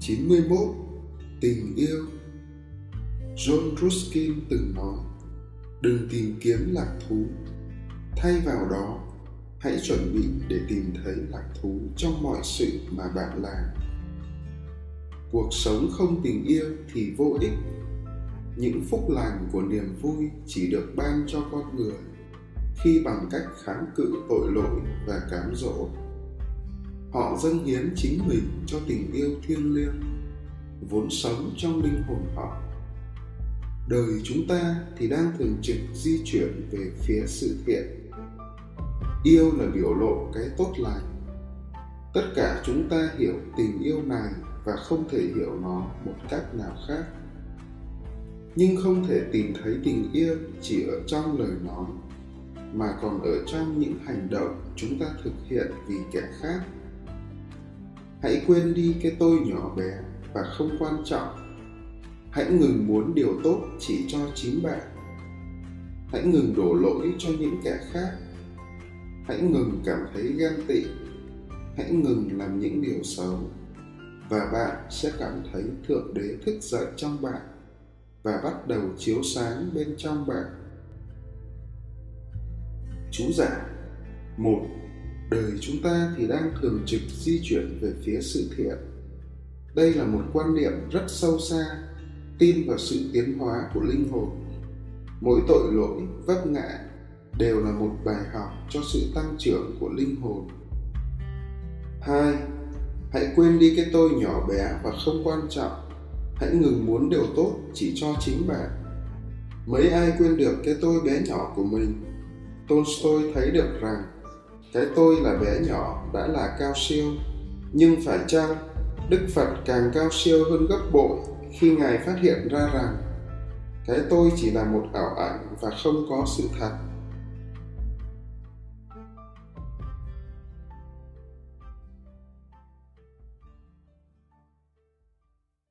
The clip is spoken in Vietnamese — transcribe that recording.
91 Tình yêu. John Ruskin từng nói, Đừng tìm kiếm lạc thú. Thay vào đó, Hãy chuẩn bị để tìm thấy lạc thú trong mọi sự mà bạn làm. Cuộc sống không tình yêu thì vô ích. Những phúc lành của niềm vui chỉ được ban cho con người khi bằng cách kháng cự tội lỗi và cám dỗ họ dâng hiến chính mình cho tình yêu thiêng liêng, vốn sống trong linh hồn họ. Đời chúng ta thì đang thường trực di chuyển về phía sự thiện yêu là biểu lộ cái tốt lành. Tất cả chúng ta hiểu tình yêu này và không thể hiểu nó một cách nào khác. Nhưng không thể tìm thấy tình yêu chỉ ở trong lời nói, mà còn ở trong những hành động chúng ta thực hiện vì kẻ khác hãy quên đi cái tôi nhỏ bé và không quan trọng. Hãy ngừng muốn điều tốt chỉ cho chính bạn. Hãy ngừng đổ lỗi cho những kẻ khác. Hãy ngừng cảm thấy ghen tị. Hãy ngừng làm những điều xấu. Và bạn sẽ cảm thấy thượng đế thức dậy trong bạn và bắt đầu chiếu sáng bên trong bạn. Chú giải một đời chúng ta thì đang thường trực di chuyển về phía sự thiện. Đây là một quan niệm rất sâu xa, tin vào sự tiến hóa của linh hồn. Mỗi tội lỗi, vấp ngã đều là một bài học cho sự tăng trưởng của linh hồn. Hai, hãy quên đi cái tôi nhỏ bé và không quan trọng. Hãy ngừng muốn điều tốt chỉ cho chính bạn. Mấy ai quên được cái tôi bé nhỏ của mình? Tolstoy thấy được rằng cái tôi là bé nhỏ đã là cao siêu, nhưng phải chăng đức phật càng cao siêu hơn gấp bội khi ngài phát hiện ra rằng cái tôi chỉ là một ảo ảnh và không có sự thật?